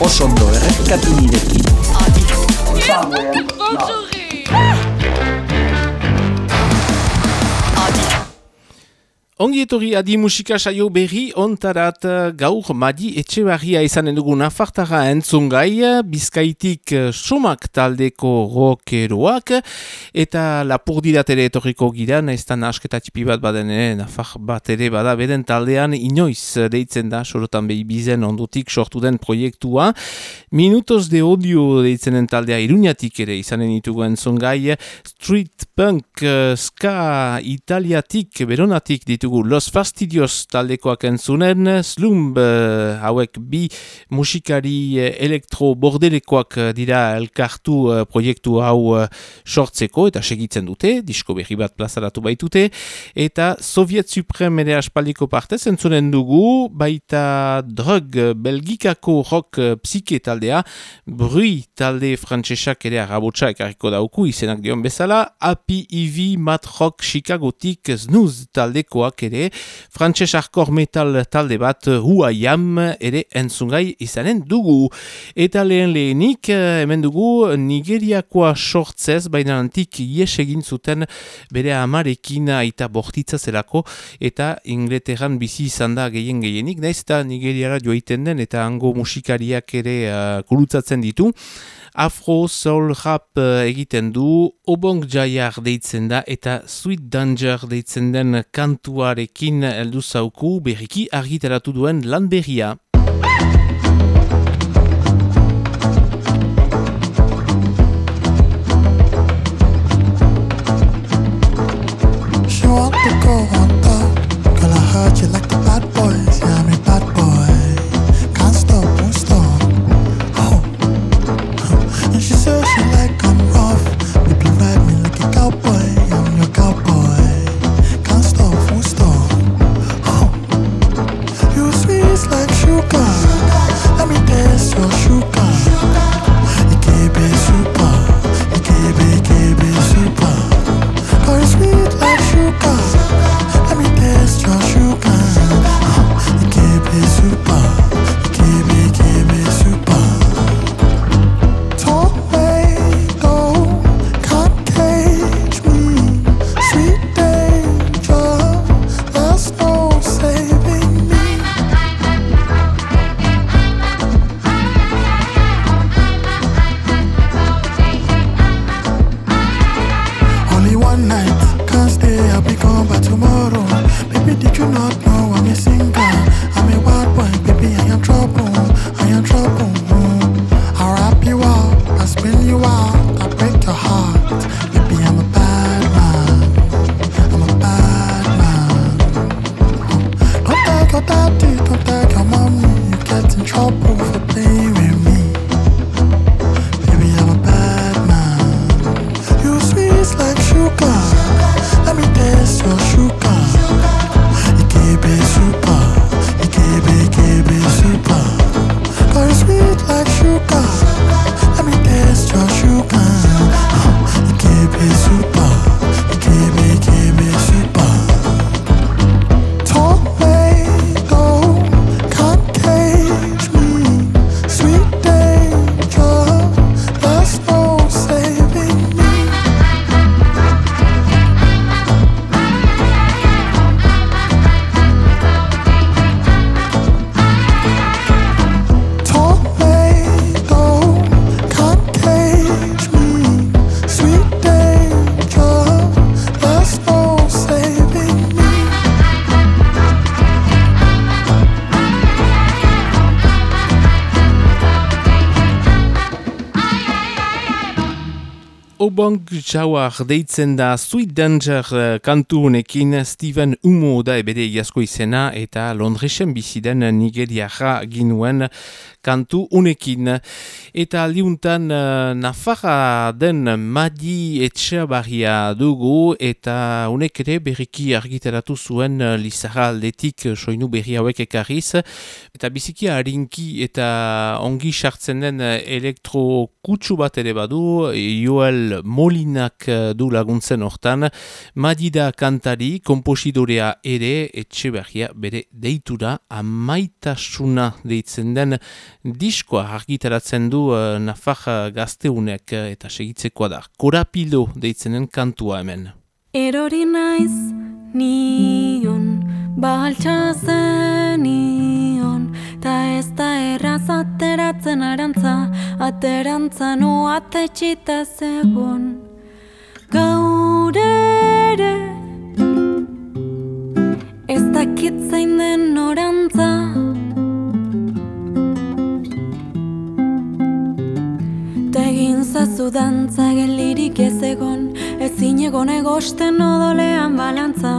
osondo errepikatu nirekin. Ongi etorri adi musika saio berri ontarat eh, gaur madi etxe barria izanen dugu nafartara entzungai, bizkaitik eh, somak taldeko rokeroak, eta lapurdirat ere etorriko gira, naiztan asketa txipi bat baden ere, nafar bat ere bada beden taldean inoiz deitzen da, sorotan behi bizen ondutik sortu den proiektua. Minutos de odio deitzenen taldea iruñatik ere izanen ditugu entzungai, street punk, eh, ska italiatik, beronatik ditu ditugu Los Fastidios taldekoak entzunen, Slumb hauek bi musikari uh, elektro bordelekoak uh, dira elkartu uh, proiektu hau sortzeko eta segitzen dute, disko berri bat plazaratu baitute, eta Soviet Supreme ere aspaldiko partez entzunen dugu, baita drug belgikako rock psike taldea, brui talde frantsesak ere arabotsa ekarriko dauku izenak dion bezala, Happy Ivy Mat Rock Chicagotik Snooze taldekoak ere, frantses arkor metal talde bat huaiam ere entzungai izanen dugu. Eta lehen lehenik, eh, hemen dugu Nigeriakoa sortzez, baina antik ies egin zuten bere amarekin aita bortitza zelako, eta Ingleterran bizi izan da gehien gehienik, naiz eta Nigeriara joaiten den, eta hango musikariak ere uh, ditu afro, soul, rap uh, egiten du, obong jaiar deitzen da eta sweet danger deitzen den kantuarekin eldu zauku. Berriki argitaratu duen lan berria. Obong Jawar deitzen da Sweet Danger uh, kantu honekin Steven Umo da ebede jasko izena eta Londresen biziden Nigeriara ginuen kantu unekin. Eta aldiuntan uh, Nafarra den Madi Etxeabarria dugu eta unek ere berriki argitaratu zuen uh, Lizarra aldetik uh, soinu berri hauek ekarriz. Eta biziki harinki eta ongi sartzen den elektro kutsu bat ere badu, Joel Molinak du laguntzen hortan, Madida kantari, komposidorea ere, etxe behia bere deitura amaitasuna deitzen den diskoa argitaratzen du uh, Nafar gazteunek eta segitzekoa da. Korapilo deitzen den kantua hemen. Erori naiz nion, baltsa zenion, ta ez da erraz ateratzen arantza, aterantza nu atetxita zegoen. Gaur ere, ez dakit zein den orantza, dantza gelirik ez egon Ezin egon egosten odolean balantza.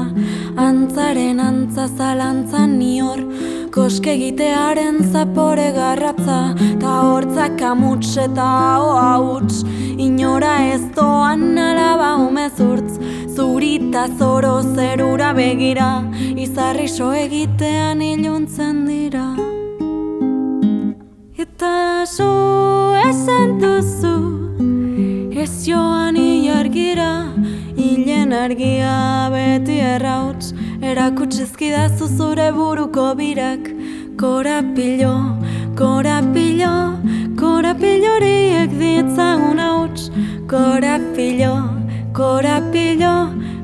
Antzaren antza zalantzan nior Koske egitearen zapore garratza. Ta hortzak amuts eta hauts Inora ez doan alaba umezurtz. Zurita zoro zerura begira Izarri so egitean iluntzen dira. Eta zu esan duzu Ez joan iargira Ilen argia beti errautz. Erakutsizkida zure buruko birak. Korapilo, korapilo Korapilo horiek ditzagun hauts. Korapilo, korapilo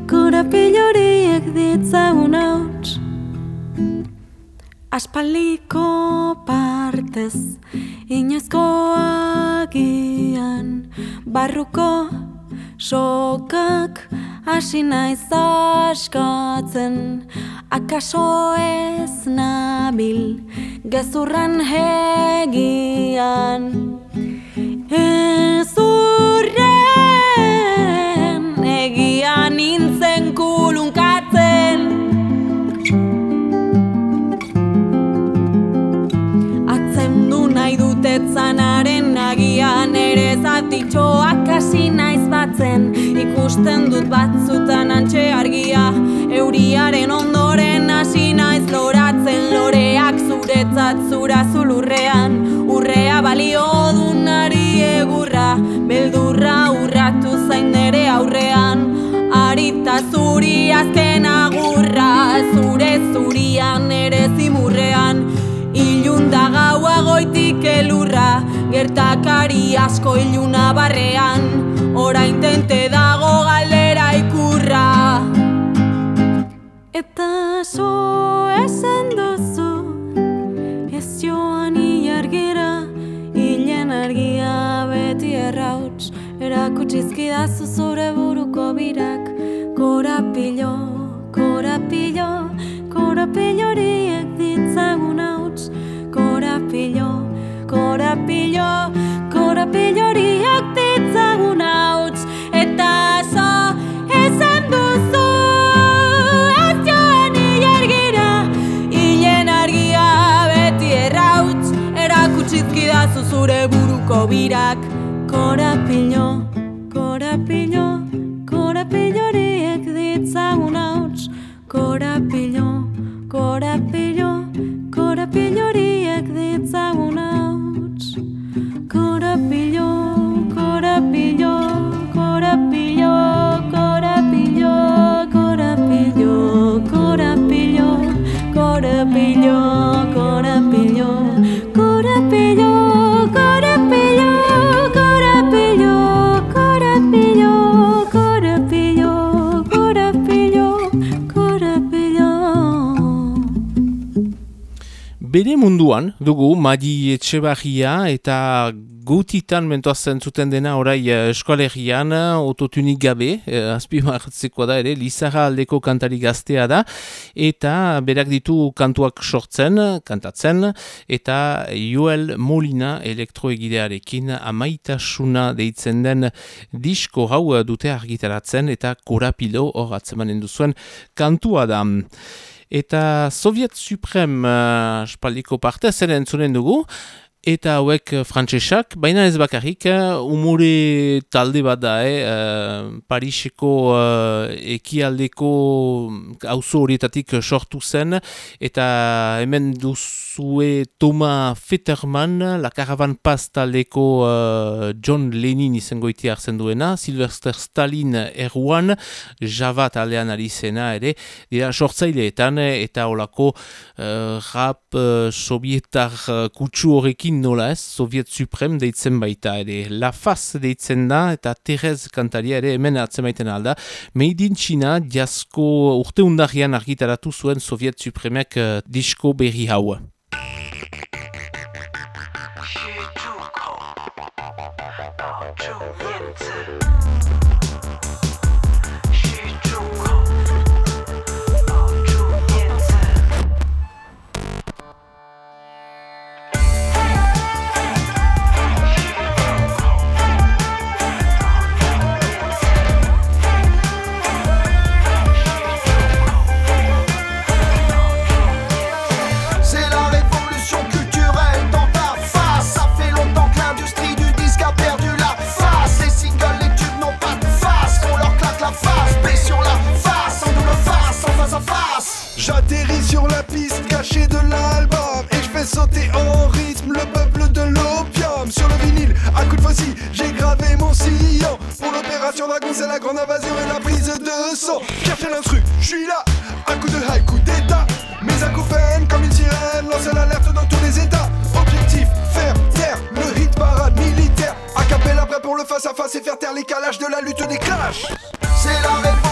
Korapilo horiek ditzagun hauts Aspaliko partez, inoizko agian, barruko sokak hasi naiz askatzen, akaso ez nabil, gezurran hegian. Ezurren egian nintzen zanaren nagian ere zatitxoak hasi naiz batzen. Ikusten dut batzutan antxe argia euriaren ondoren hasi naiz loratzen. Loreak zuretzat zura zulurrean urrea balio dunari egurra. Beldurra urratu zain nere aurrean gertakari asko iluna barrean, ora intente dago galera ikurra. Eta zo esan duzu, ez joan iargira, hilen argia beti errauts, erakutsizkidazu zure buruko birak, korapilo, korapilo, korapilo horiek ditzagun hauts, korapilo, korapilo, korapilo horiek ditzagun hauts, eta zo esan duzu, ez joan ilargira, hilen argia beti errauts, erakutsizkidazu zure buruko birak, korapilo, korapilo, korapilo horiek ditzagun hauts, korapilo, korapilo, korapilo Bere munduan dugu Madi Etxebarria eta gutitan mentoazen zuten dena orai eh, eskoalegian ototunik gabe, eh, azpimarratzeko da ere, Lizarra aldeko kantari gaztea da, eta berak ditu kantuak sortzen, kantatzen, eta Joel Molina elektroegidearekin amaitasuna deitzen den disko hau dute argitaratzen, eta korapilo hor atzemanen duzuen kantua da. Eta Soviet Suprem uh, spaldiko parte zer entzunen dugu, eta hauek uh, frantsesak, baina ez bakarrik, uh, umore talde bat da, eh? uh, Pariseko uh, ekialdeko auzo horietatik sortu zen, eta hemen duzue Toma Fetterman, la Caravan Paz taldeko uh, John Lenin izango iti hartzen duena, Sylvester Stalin erruan, Java taldean ari zena ere, dira sortzaileetan eta olako uh, rap uh, sovietar uh, kutsu horrekin nola ez, Soviet Suprem deitzen baita ere, La Faz deitzen da eta Terez kantaria ere hemen hartzen baiten alda, Made in China jasko urte undarian argitaratu zuen Soviet Supremek uh, disko berri hau. 吃住口保住面子。J'atterris sur la piste cachée de l'album Et je fais sauter en rythme le peuple de l'opium. Sur le vinyle, à coups de fossile, j'ai gravé mon sillon. Pour l'opération dragon, c'est la grande invasion et la prise de sang Cherchez l'instru, je suis là, un coup de high, coup d'état. Mes acouphènes comme une sirène, lance l'alerte dans tous les états. Objectif, faire taire le hit parade militaire. A cappella prêt pour le face à face et faire taire les calages de la lutte des clashs. C'est la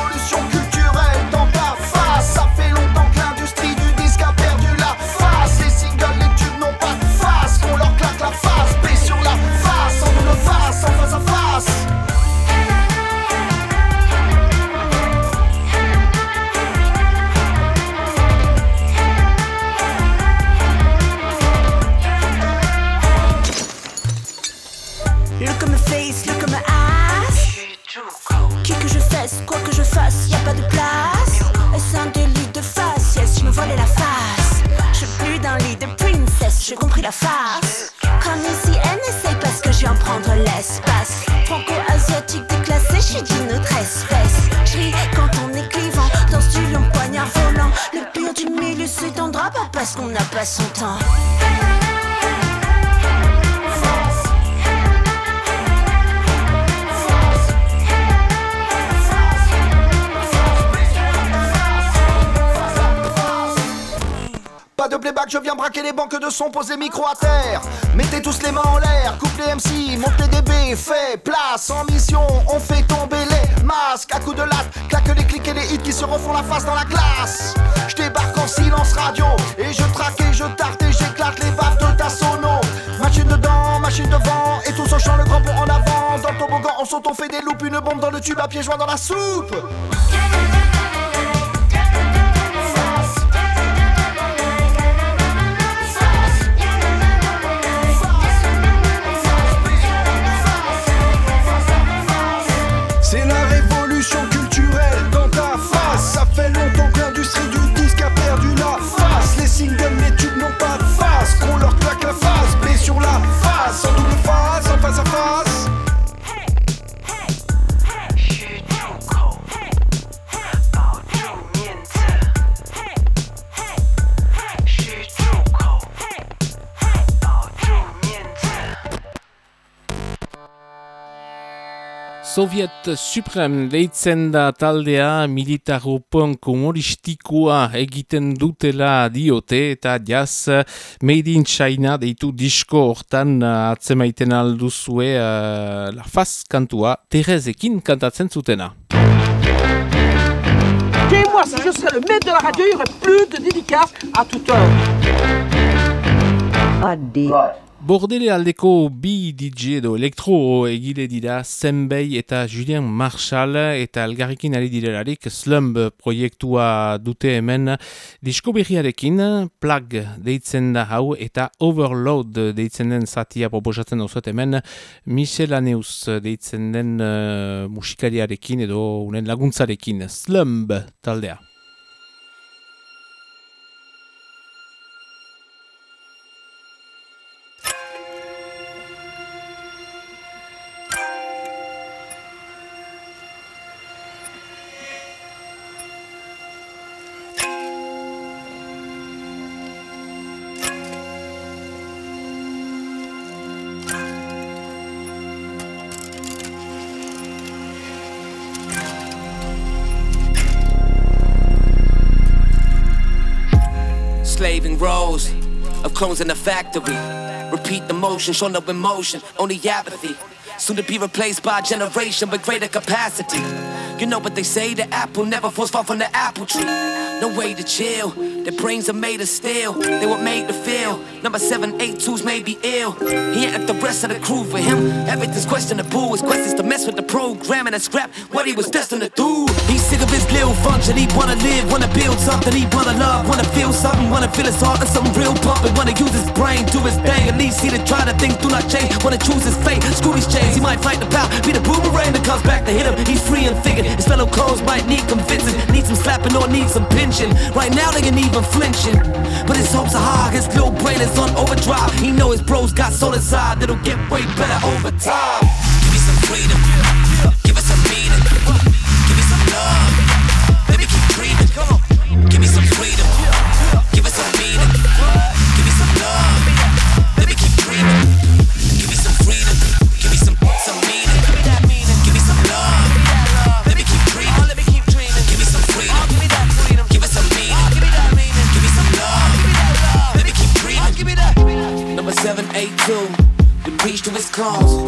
viens braquer les banques de son, poser micro à terre. Mettez tous les mains en l'air, coupe les MC, montez des B, fait place en mission, on fait tomber les masques à coups de latte, claque les clics et les hits qui se refont la face dans la glace. Je débarque en silence radio, et je traque et je tarte et j'éclate les baffes de ta sono. Machine dedans, machine devant, et tous au champ le grand pont en avant. Dans le toboggan, on saute, on fait des loupes, une bombe dans le tube à pieds joints dans la soupe. Soviet Suprem deitzen da taldea militaro punk humoristikoa egiten dutela diote eta jaz Made in China deitu disko hortan atzemaiten alduzue uh, La Faz kantua Terezekin kantatzen zutena. moi, si je serais le maître de la radio, il y aurait plus de dédicaces à toute heure. Adi. Bordele aldeko bi DJ edo elektro egile dira Zenbei eta Julian Marshall eta algarrikin ari direlarik Slumb proiektua dute hemen disko berriarekin Plug deitzen da hau eta Overload deitzen den zatia proposatzen dut hemen Michelaneus deitzen den uh, musikariarekin edo unen laguntzarekin Slumb taldea. Rows of clones in the factory. Repeat the motion, show no emotion, only apathy. Soon to be replaced by a generation with greater capacity. You know what they say, the apple never falls far from the apple tree. No way to chill, their brains are made of steel. They were made to feel. Number 782's may be ill. He ain't like the rest of the crew for him. Everything's questionable. His quest is to mess with the program and scrap what he was destined to do. He's sick of his little function. He wanna live, wanna build something. He wanna love, wanna feel something. Wanna feel his heart and something real pumping. Wanna use his brain, do his thing. At least he to try to think, do not change. Wanna choose his fate, screw these chains. He might fight the power, be the boomerang that comes back to hit him. He's free and thinking. His fellow clones might need convincing. Need some slapping or need some pinching. Right now they ain't even flinching. But his hopes are high, his little brain is on overdrive. He know his bros got soul inside that'll get way better over time. Give me some freedom, calls.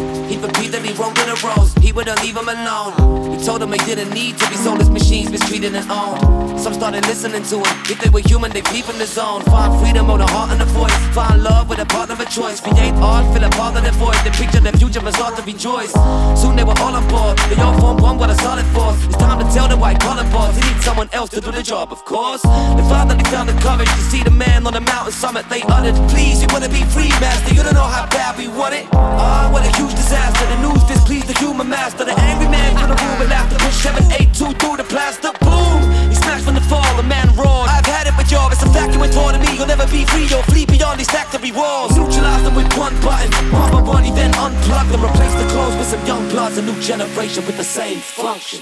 He wouldn't leave him alone. He told him they didn't need to be sold as machines, mistreated and owned. Some started listening to him. If they were human, they'd peep in the zone. Find freedom on the heart and the voice. Find love with a partner of a choice. Create art, fill a part of their voice. They picture the future must start to rejoice. Soon they were all on board. They all formed one with a solid force. It's time to tell the white collar boss. He needs someone else to do the job, of course. They found the courage to see the man on the mountain summit. They uttered, Please, you wanna be free, master. You don't know how bad we want it. Ah, what a huge disaster. The the human. The angry man from the room and after push 782 through the plaster. Boom! He smashed from the fall, the man roared. I've had it with y'all, it's a fact you ain't taught to me. You'll never be free, you'll flee beyond these factory walls. Neutralize them with one button. By one, he then unplug them. Replace the clothes with some young bloods. A new generation with the same function.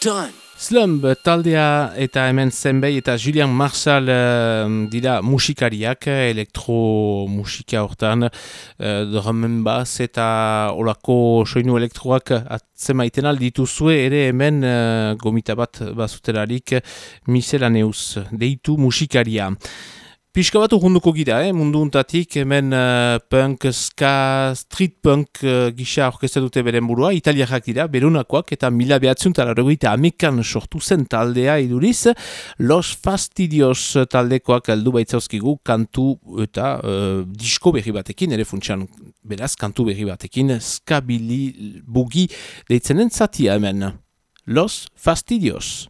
Done. Slumb taldea eta hemen zenbei eta Julian Marshall uh, dira musikariak, elektro musika hortan, uh, drum and bass eta olako soinu elektroak atzemaiten aldituzue ere hemen uh, gomita bat bazutelarik miselaneus, deitu musikaria. Piska bat urrunduko gira, eh? mundu untatik, hemen uh, punk, ska, street punk uh, gisa orkestra dute beren burua, italiakak dira, berunakoak, eta mila behatzen talarrogeita amekan sortu zen taldea iduriz, Los Fastidios taldekoak heldu baitzauzkigu kantu eta uh, disko berri batekin, ere funtsan beraz, kantu berri batekin, skabili bugi deitzenen zatia hemen. Los Fastidios.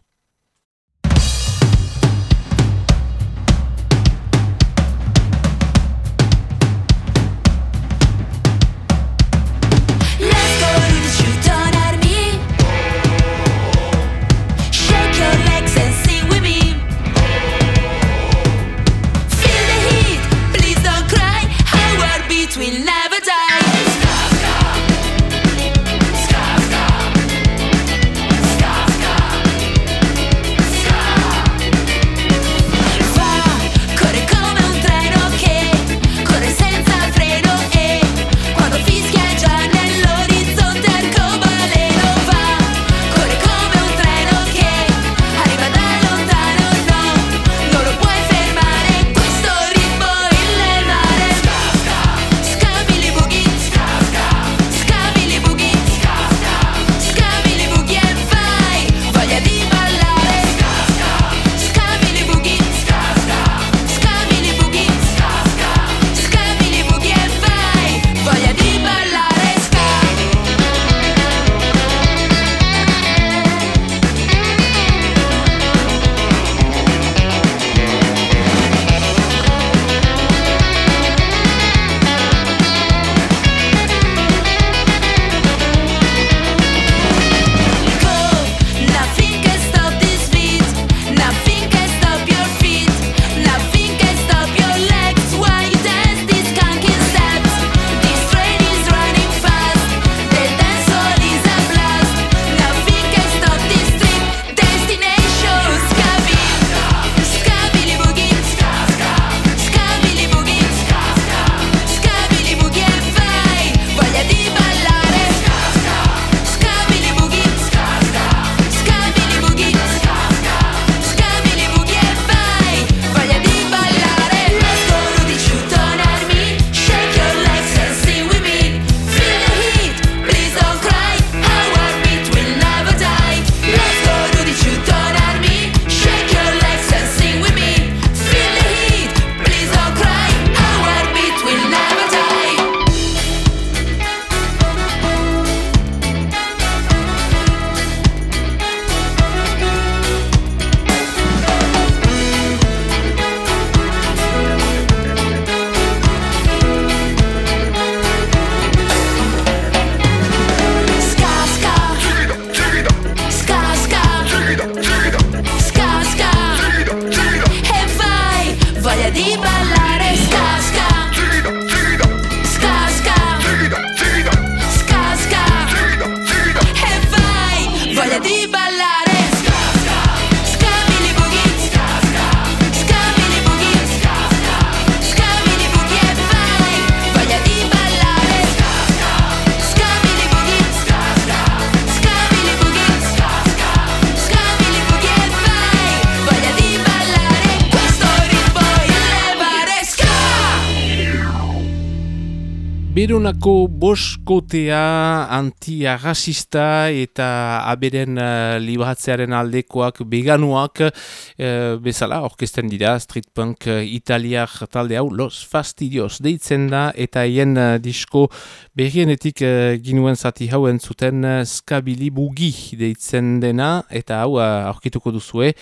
Beronako boskotea anti-arrasista eta aberen uh, libratzearen aldekoak veganuak uh, bezala orkesten dira street punk uh, italiar talde hau Los Fastidios deitzen da eta hien uh, disko berrienetik uh, ginuen zati hau entzuten uh, skabili bugi deitzen dena eta hau uh, aurkituko duzue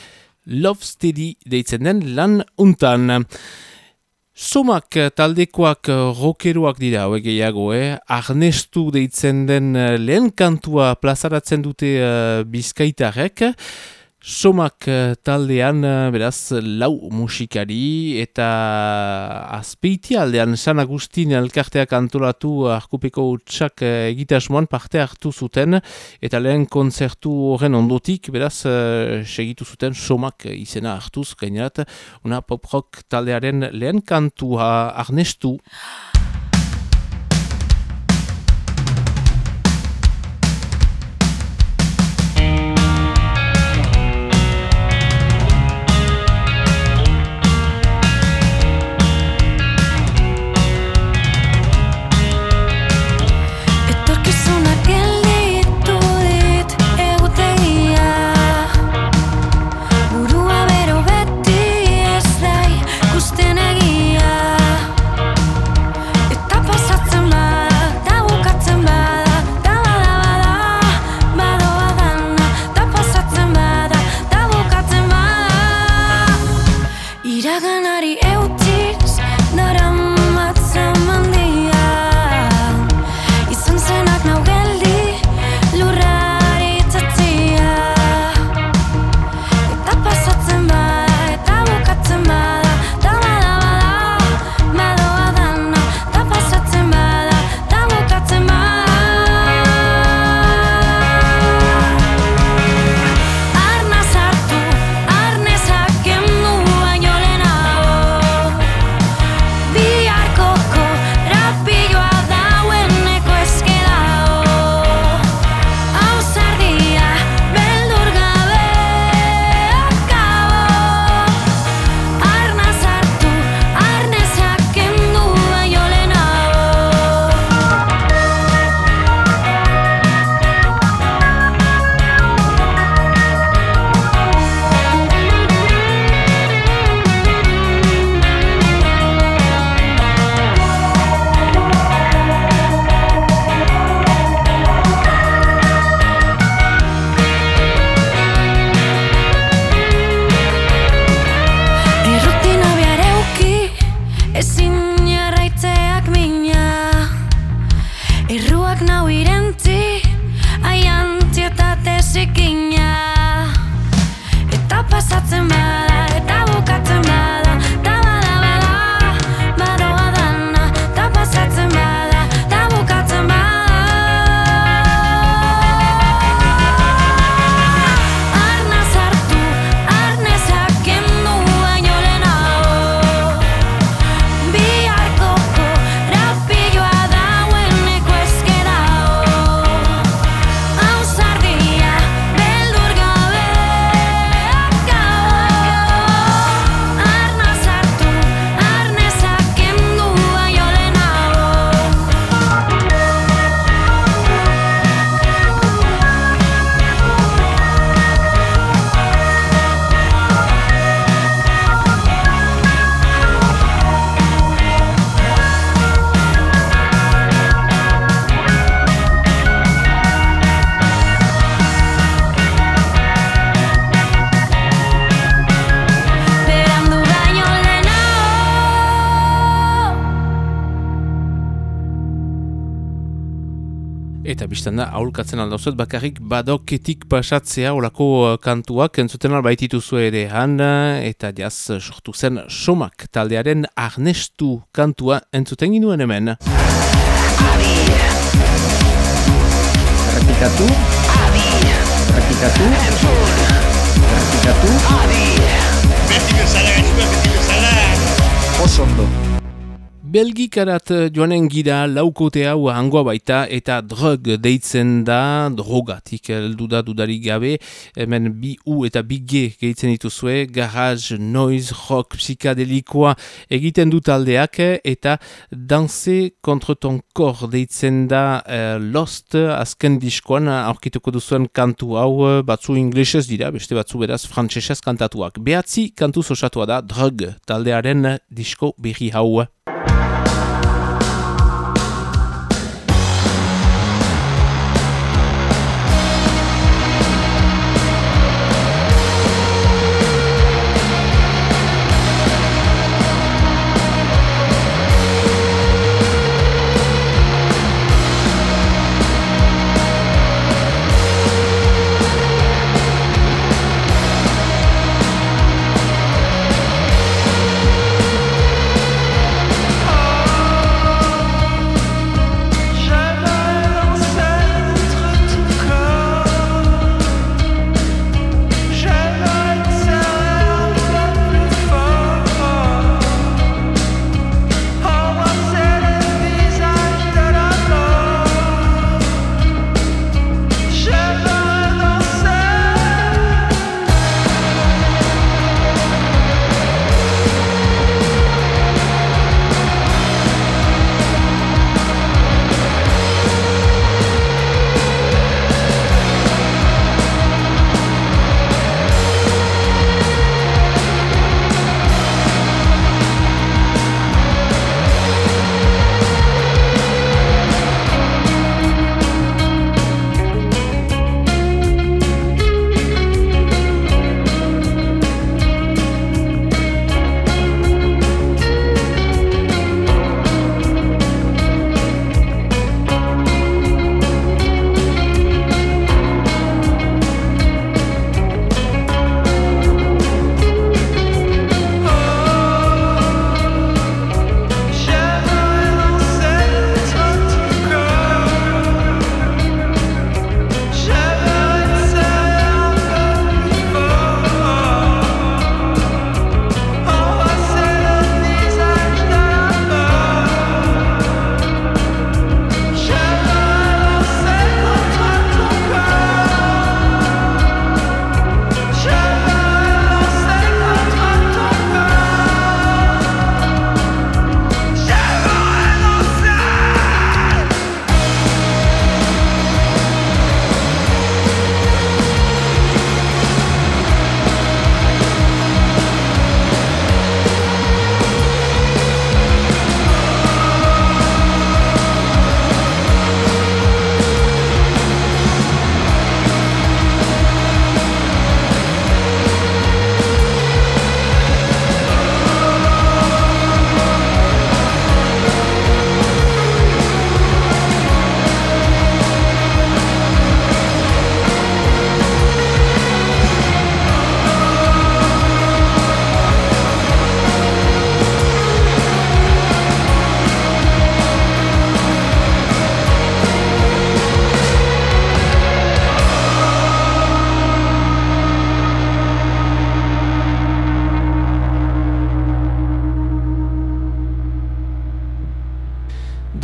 Love Steady deitzen den lan untan. Somak eh, taldekoak eh, rokeroak dira hauek gehiago, eh? Arnestu deitzen den eh, lehen kantua plazaratzen dute uh, bizkaitarek. Somak eh, taldean, eh, beraz, lau musikari eta azpeiti aldean San Agustin elkarteak antolatu arkupeko utxak eh, egitasmoan parte hartu zuten eta lehen konzertu horren ondotik, beraz, segitu zuten Somak izena hartuz, gainerat, una pop rock taldearen lehen kantua arnestu. Biztan da, aurkatzen aldauzuet, bakarrik badoketik pasatzea olako uh, kantuak entzuten albaititu ere han, eta jaz sortu zen somak taldearen arnestu kantua entzuten ginuen hemen. Adi! Errepikatu? Adi! Errepikatu? Entzun! Errepikatu? Adi! Beti bezala, beti bezala! Belgikarat eh, joanen gira laukote hau hangoa baita eta drug deitzen da, drogatik heldu da dudarik gabe, hemen bi U eta bi G gehitzen dituzue, garage, noise, rock, psikadelikoa egiten dut aldeak eta danse contre ton kor deitzen da uh, Lost azken diskoan aurkituko duzuen kantu hau eh, batzu inglesez dira, beste batzu beraz frantsesez kantatuak. Behatzi kantu osatua da drug taldearen disko berri hau.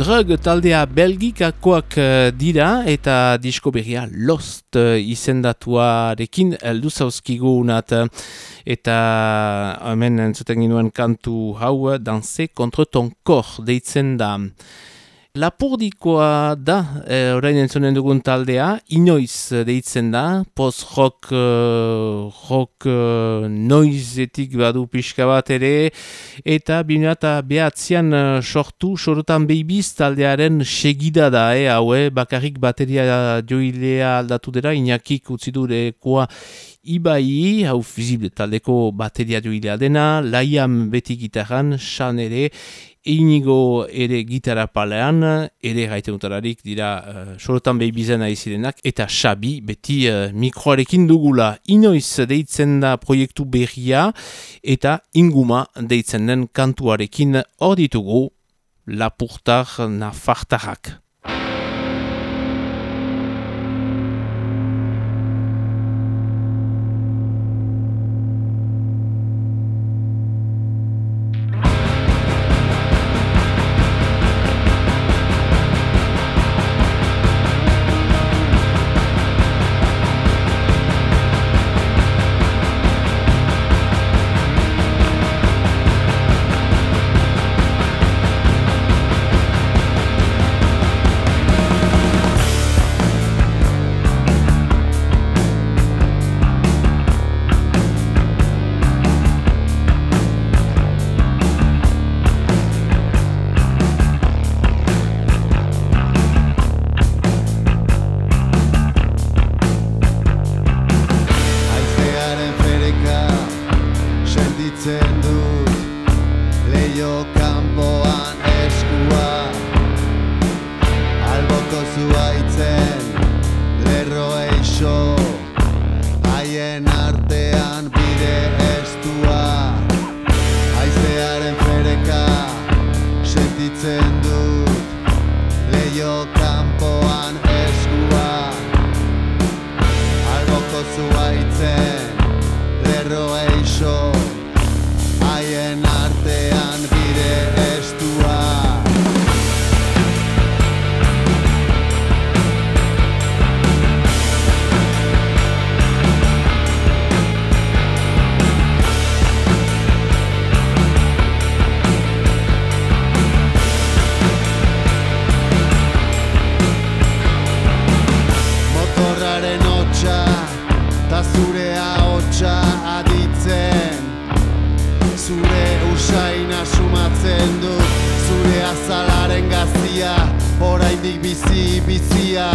Drug taldea belgikakoak eh, dira eta disko berria Lost uh, izendatuarekin eldu zauzkigu unat. Eta hemen entzuten ginuen kantu hau danse contre ton kor deitzen da. Lapurdikoa da, e, orain entzonen dugun taldea, inoiz deitzen da, post-rock uh, rock, uh, noizetik badu pixka bat ere, eta bina eta behatzean uh, sortu, sorotan behibiz taldearen segida da, eh, hau, eh, bakarrik bateria joilea aldatu dira, inakik utzi durekoa Ibai, hau fizible taldeko bateria joilea dena, laiam beti gitarran, san ere, Inigo ere gitarra palean, ere gaiten utararik dira uh, sorotan behi bizena izirenak, eta Xabi beti uh, mikroarekin dugula inoiz deitzen da proiektu berria, eta inguma deitzen den kantuarekin hor ditugu lapurtar nafartarrak. Leio kanpoan eskua. Alboko zuaitzen lerro eixo. Haien artean bide estua. Aizearen fereka sentitzen dut. Leio kanpoan eskua. Alboko zuaitzen lerro eixo oraindik bizi bizia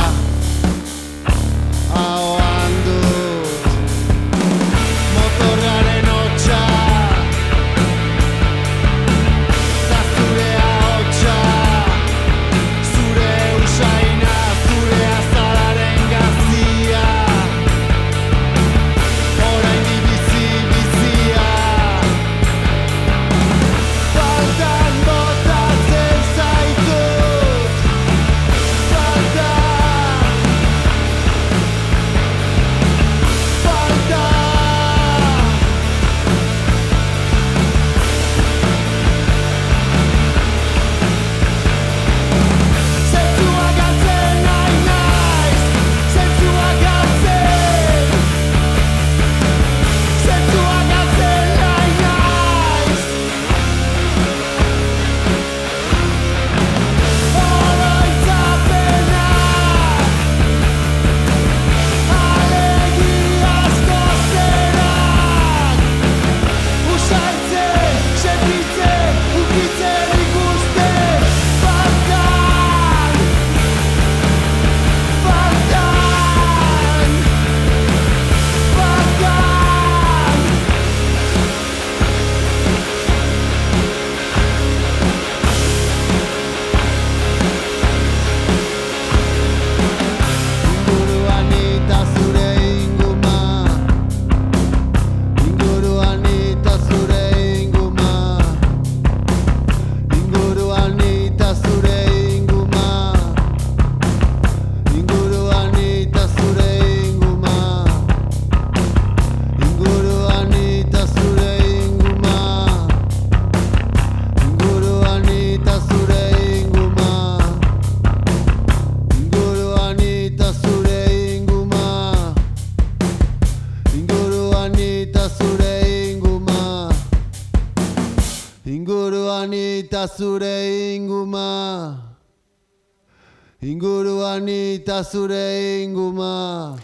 zure inguma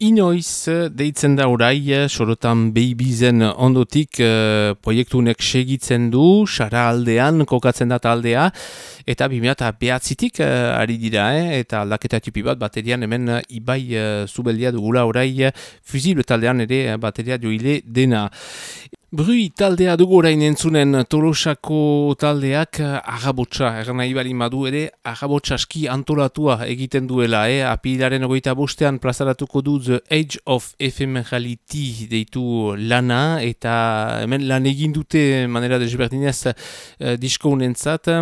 Inoiz eh, deitzen da orai, eh, sorotan babyzen ondotik uh, proiektunek segitzen du, sara aldean, kokatzen da taldea, eta 2000 behatzitik uh, ari dira, eh, eta aldaketa tipi bat baterian hemen ibai uh, zubeldia dugula orai, fusible taldean ere bateria joile dena. Brui taldea dugu orain entzunen Tolosako taldeak eh, agabotsa, egan nahi bali madu ere, agabotsaski antolatua egiten duela, eh? apilaren ogoita bostean plazaratuko du The Age of Ephemerality deitu lana, eta hemen lan egin dute manera desberdinez eh, disko unentzat,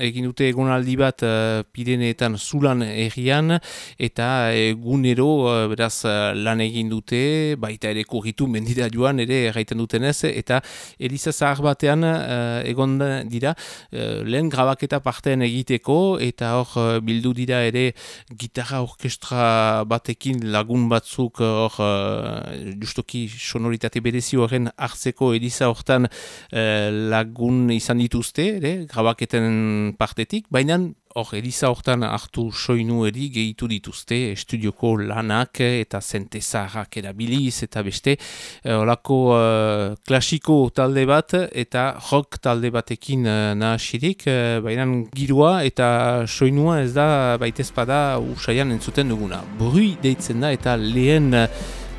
egin dute egonaldi bat eh, Pireneetan zulan errian, eta egunero eh, beraz eh, lan egin dute, baita ere kurritu mendida joan ere erraiten dutenez, eta Eliza zahar batean uh, egon dira uh, lehen grabaketa partean egiteko eta hor uh, bildu dira ere gitarra orkestra batekin lagun batzuk hor uh, justoki sonoritate berezi horren hartzeko Eliza hortan uh, lagun izan dituzte ere grabaketen partetik, baina hor Eliza hortan hartu soinu eri gehitu dituzte estudioko lanak eta zentezaharrak erabiliz eta beste eh, olako eh, klasiko talde bat eta rock talde batekin uh, nahasirik, uh, baina girua eta soinua ez da baitezpada usaian entzuten duguna. Brui deitzen da eta lehen uh,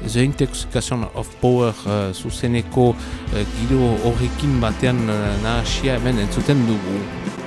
The Intoxication of Power uh, zuzeneko uh, giro horrekin batean uh, nahasia hemen entzuten dugu.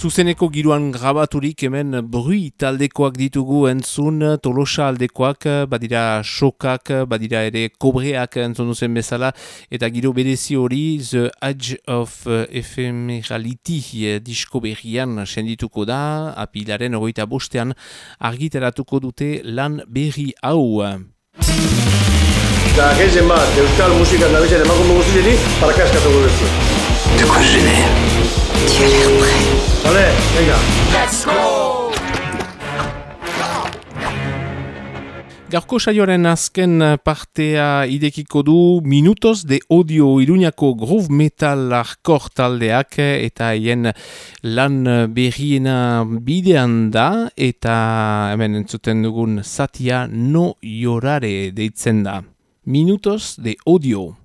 Zuzeneko giroan grabaturik hemen brui taldekoak ditugu entzun tolosa aldekoak, badira sokak, badira ere kobreak entzun duzen bezala, eta giro berezi hori The Edge of Ephemerality disko berrian sendituko da, apilaren ogoita bostean argitaratuko dute lan berri hau. Eta gehien bat, euskal musika nabizen emakume guztieti, parakaskatuko duzu. De quoi je n'ai Tu as l'air prêt. Vale, venga. Let's go! Gaurko saioaren azken partea idekiko du Minutos de Audio Iruñako Groove Metal Arkor taldeak eta hien lan berriena bidean da eta hemen entzuten dugun Satia no llorare deitzen da. Minutos de Audio.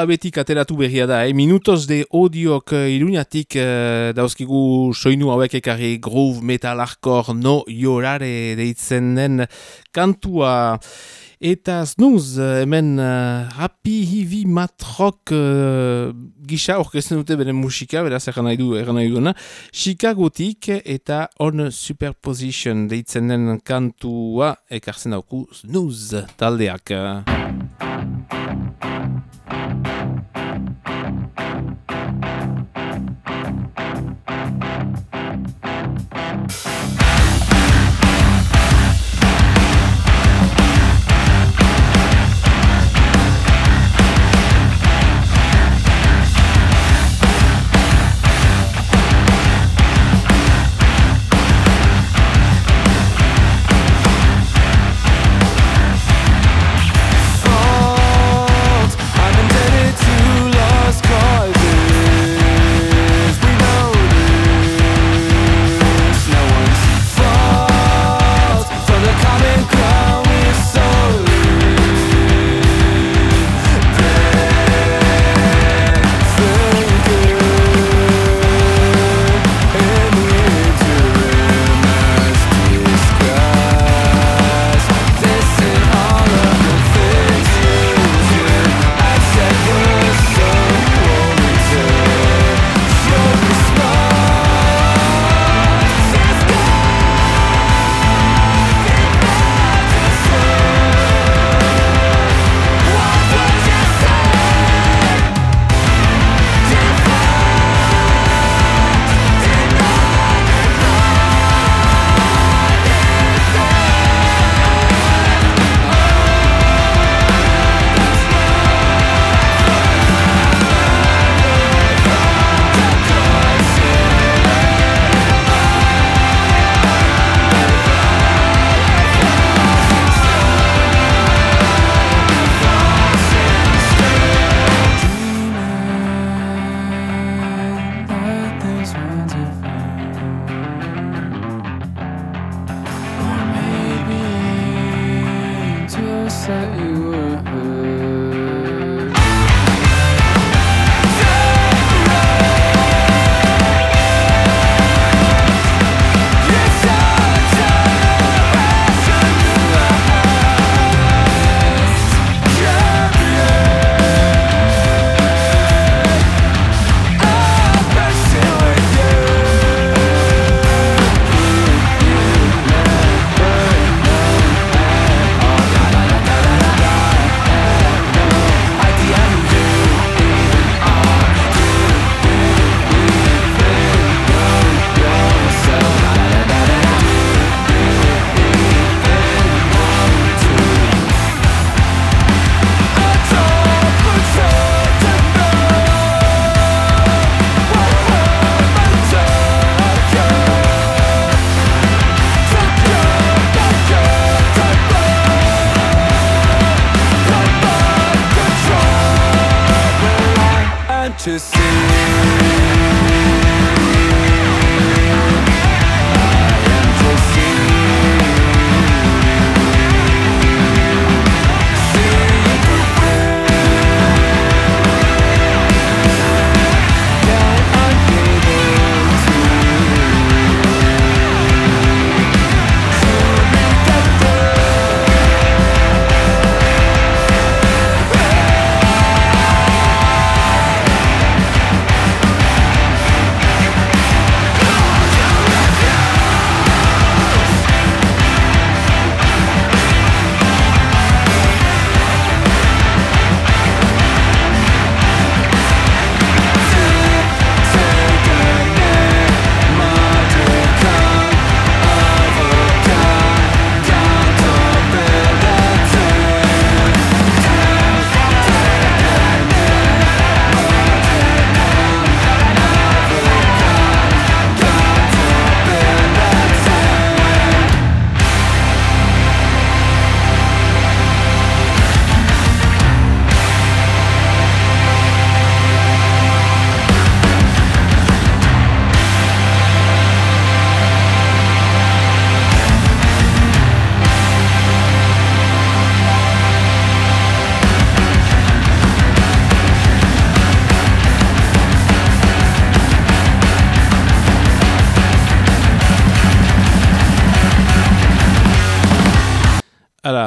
Labetik ateratu berria da, eh? minutos de odiok uh, iruñatik uh, dauzkigu soinu hauek ekarri groove metal hardcore no jorare deitzen den kantua eta snuz hemen uh, happy heavy matrok uh, gisa orkesten dute beren musika, beraz egan nahi du, egan nahi duena, Chicagotik eta on superposition deitzen den kantua ekartzen dauku snuz taldeak. Bye.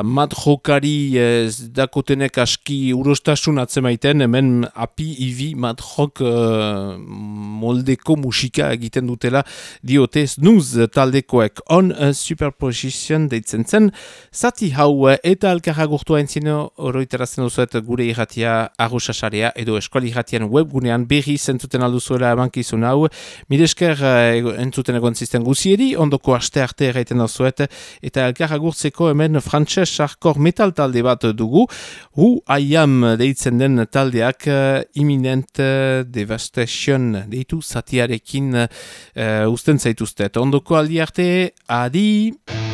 Mat jokari ez dakotenek aski urostasun atzemaiten, hemen api ibi mat jok uh, moldeko musika egiten dutela diote snuz taldekoek on a superposition deitzen zen. Zati hau eta alkarra gurtua entzino oroiterazten duzuet gure irratia arrosasarea edo eskuali irratian webgunean berri zentzuten alduzuela emankizun hau. Miresker uh, entzuten egon zisten guzieri, ondoko aste arte erraiten duzuet eta alkarra gurtzeko hemen frantses hardcore metal talde bat dugu. Hu aiam deitzen den taldeak uh, imminent uh, devastation deitu zatiarekin uh, usten zaituztet. Ondoko aldi arte, adi!